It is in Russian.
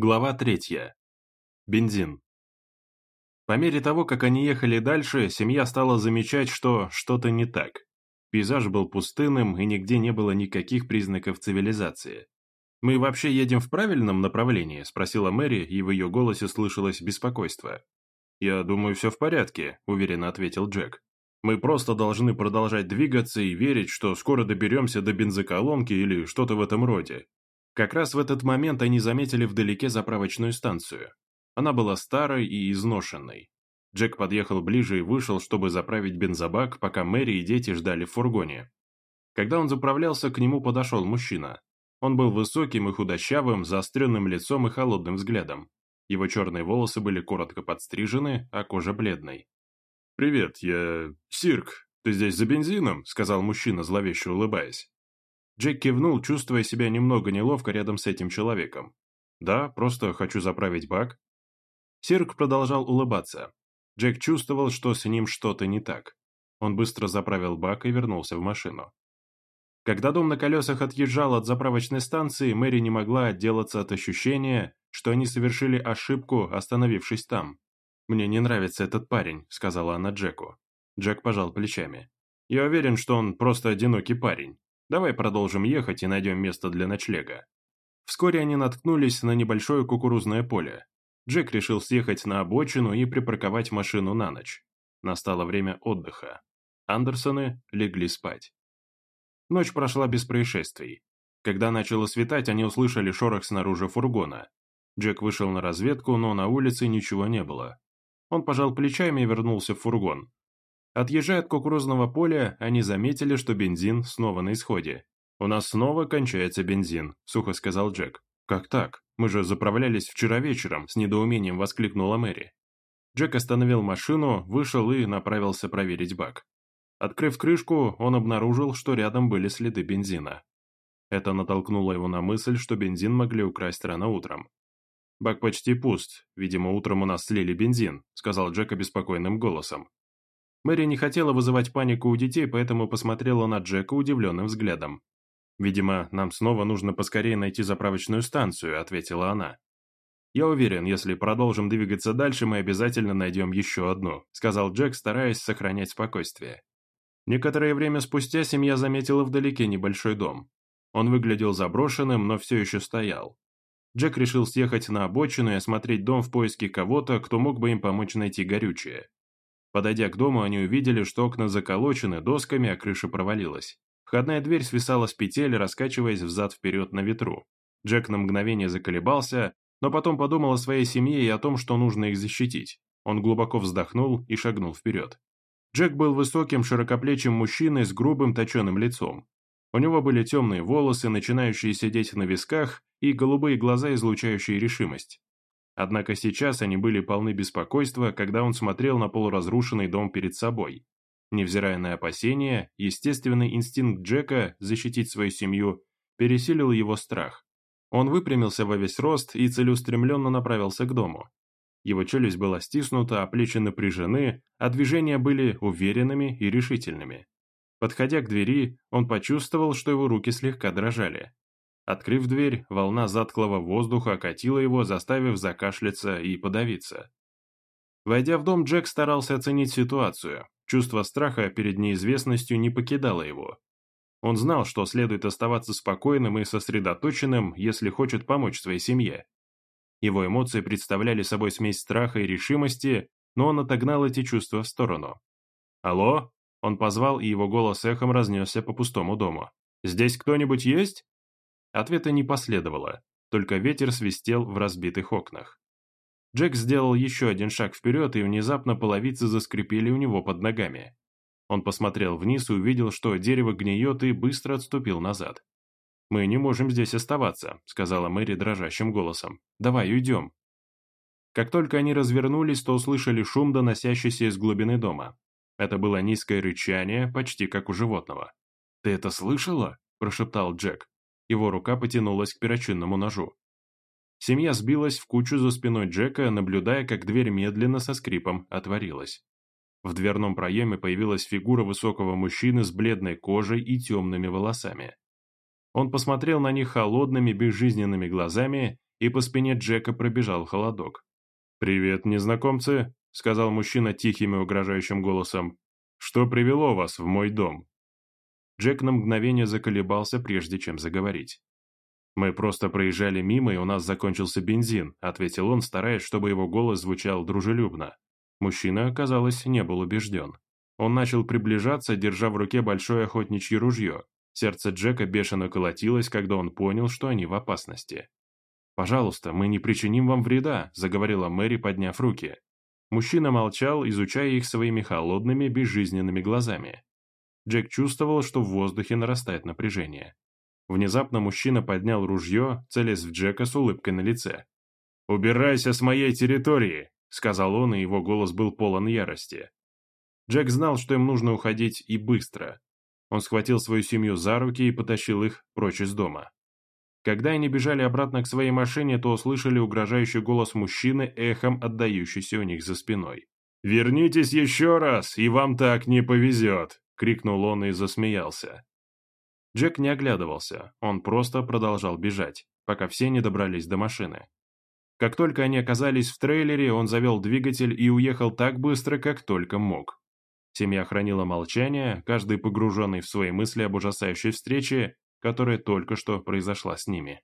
Глава третья. Бензин. По мере того, как они ехали дальше, семья стала замечать, что что-то не так. Пейзаж был пустынным, и нигде не было никаких признаков цивилизации. «Мы вообще едем в правильном направлении?» – спросила Мэри, и в ее голосе слышалось беспокойство. «Я думаю, все в порядке», – уверенно ответил Джек. «Мы просто должны продолжать двигаться и верить, что скоро доберемся до бензоколонки или что-то в этом роде. Как раз в этот момент они заметили вдалеке заправочную станцию. Она была старой и изношенной. Джек подъехал ближе и вышел, чтобы заправить бензобак, пока Мэри и дети ждали в фургоне. Когда он заправлялся, к нему подошел мужчина. Он был высоким и худощавым, заостренным лицом и холодным взглядом. Его черные волосы были коротко подстрижены, а кожа бледной. «Привет, я... Сирк. Ты здесь за бензином?» – сказал мужчина, зловеще улыбаясь. Джек кивнул, чувствуя себя немного неловко рядом с этим человеком. «Да, просто хочу заправить бак». Сирк продолжал улыбаться. Джек чувствовал, что с ним что-то не так. Он быстро заправил бак и вернулся в машину. Когда дом на колесах отъезжал от заправочной станции, Мэри не могла отделаться от ощущения, что они совершили ошибку, остановившись там. «Мне не нравится этот парень», — сказала она Джеку. Джек пожал плечами. «Я уверен, что он просто одинокий парень. Давай продолжим ехать и найдем место для ночлега. Вскоре они наткнулись на небольшое кукурузное поле. Джек решил съехать на обочину и припарковать машину на ночь. Настало время отдыха. Андерсоны легли спать. Ночь прошла без происшествий. Когда начало светать, они услышали шорох снаружи фургона. Джек вышел на разведку, но на улице ничего не было. Он пожал плечами и вернулся в фургон. Отъезжая от кукурузного поля, они заметили, что бензин снова на исходе. «У нас снова кончается бензин», — сухо сказал Джек. «Как так? Мы же заправлялись вчера вечером», — с недоумением воскликнула Мэри. Джек остановил машину, вышел и направился проверить бак. Открыв крышку, он обнаружил, что рядом были следы бензина. Это натолкнуло его на мысль, что бензин могли украсть рано утром. «Бак почти пуст. Видимо, утром у нас слили бензин», — сказал Джек обеспокоенным голосом. Мэри не хотела вызывать панику у детей, поэтому посмотрела на Джека удивленным взглядом. «Видимо, нам снова нужно поскорее найти заправочную станцию», — ответила она. «Я уверен, если продолжим двигаться дальше, мы обязательно найдем еще одну», — сказал Джек, стараясь сохранять спокойствие. Некоторое время спустя семья заметила вдалеке небольшой дом. Он выглядел заброшенным, но все еще стоял. Джек решил съехать на обочину и осмотреть дом в поиске кого-то, кто мог бы им помочь найти горючее. Подойдя к дому, они увидели, что окна заколочены досками, а крыша провалилась. Входная дверь свисала с петель, раскачиваясь взад-вперед на ветру. Джек на мгновение заколебался, но потом подумал о своей семье и о том, что нужно их защитить. Он глубоко вздохнул и шагнул вперед. Джек был высоким, широкоплечим мужчиной с грубым точеным лицом. У него были темные волосы, начинающие сидеть на висках, и голубые глаза, излучающие решимость. Однако сейчас они были полны беспокойства, когда он смотрел на полуразрушенный дом перед собой. Невзирая на опасения, естественный инстинкт Джека защитить свою семью пересилил его страх. Он выпрямился во весь рост и целеустремленно направился к дому. Его челюсть была стиснута, а плечи напряжены, а движения были уверенными и решительными. Подходя к двери, он почувствовал, что его руки слегка дрожали. Открыв дверь, волна затклого воздуха окатила его, заставив закашляться и подавиться. Войдя в дом, Джек старался оценить ситуацию. Чувство страха перед неизвестностью не покидало его. Он знал, что следует оставаться спокойным и сосредоточенным, если хочет помочь своей семье. Его эмоции представляли собой смесь страха и решимости, но он отогнал эти чувства в сторону. «Алло?» Он позвал, и его голос эхом разнесся по пустому дому. «Здесь кто-нибудь есть?» Ответа не последовало, только ветер свистел в разбитых окнах. Джек сделал еще один шаг вперед, и внезапно половицы заскрипели у него под ногами. Он посмотрел вниз и увидел, что дерево гниет, и быстро отступил назад. «Мы не можем здесь оставаться», — сказала Мэри дрожащим голосом. «Давай уйдем». Как только они развернулись, то услышали шум, доносящийся из глубины дома. Это было низкое рычание, почти как у животного. «Ты это слышала?» – прошептал Джек. Его рука потянулась к перочинному ножу. Семья сбилась в кучу за спиной Джека, наблюдая, как дверь медленно со скрипом отворилась. В дверном проеме появилась фигура высокого мужчины с бледной кожей и темными волосами. Он посмотрел на них холодными, безжизненными глазами и по спине Джека пробежал холодок. «Привет, незнакомцы», — сказал мужчина тихим и угрожающим голосом. «Что привело вас в мой дом?» Джек на мгновение заколебался, прежде чем заговорить. «Мы просто проезжали мимо, и у нас закончился бензин», — ответил он, стараясь, чтобы его голос звучал дружелюбно. Мужчина, казалось, не был убежден. Он начал приближаться, держа в руке большое охотничье ружье. Сердце Джека бешено колотилось, когда он понял, что они в опасности. «Пожалуйста, мы не причиним вам вреда», — заговорила Мэри, подняв руки. Мужчина молчал, изучая их своими холодными, безжизненными глазами. Джек чувствовал, что в воздухе нарастает напряжение. Внезапно мужчина поднял ружье, целясь в Джека с улыбкой на лице. «Убирайся с моей территории!» — сказал он, и его голос был полон ярости. Джек знал, что им нужно уходить и быстро. Он схватил свою семью за руки и потащил их прочь из дома. Когда они бежали обратно к своей машине, то услышали угрожающий голос мужчины, эхом отдающийся у них за спиной. «Вернитесь еще раз, и вам так не повезет!» — крикнул он и засмеялся. Джек не оглядывался, он просто продолжал бежать, пока все не добрались до машины. Как только они оказались в трейлере, он завел двигатель и уехал так быстро, как только мог. Семья хранила молчание, каждый погруженный в свои мысли об ужасающей встрече, которая только что произошла с ними.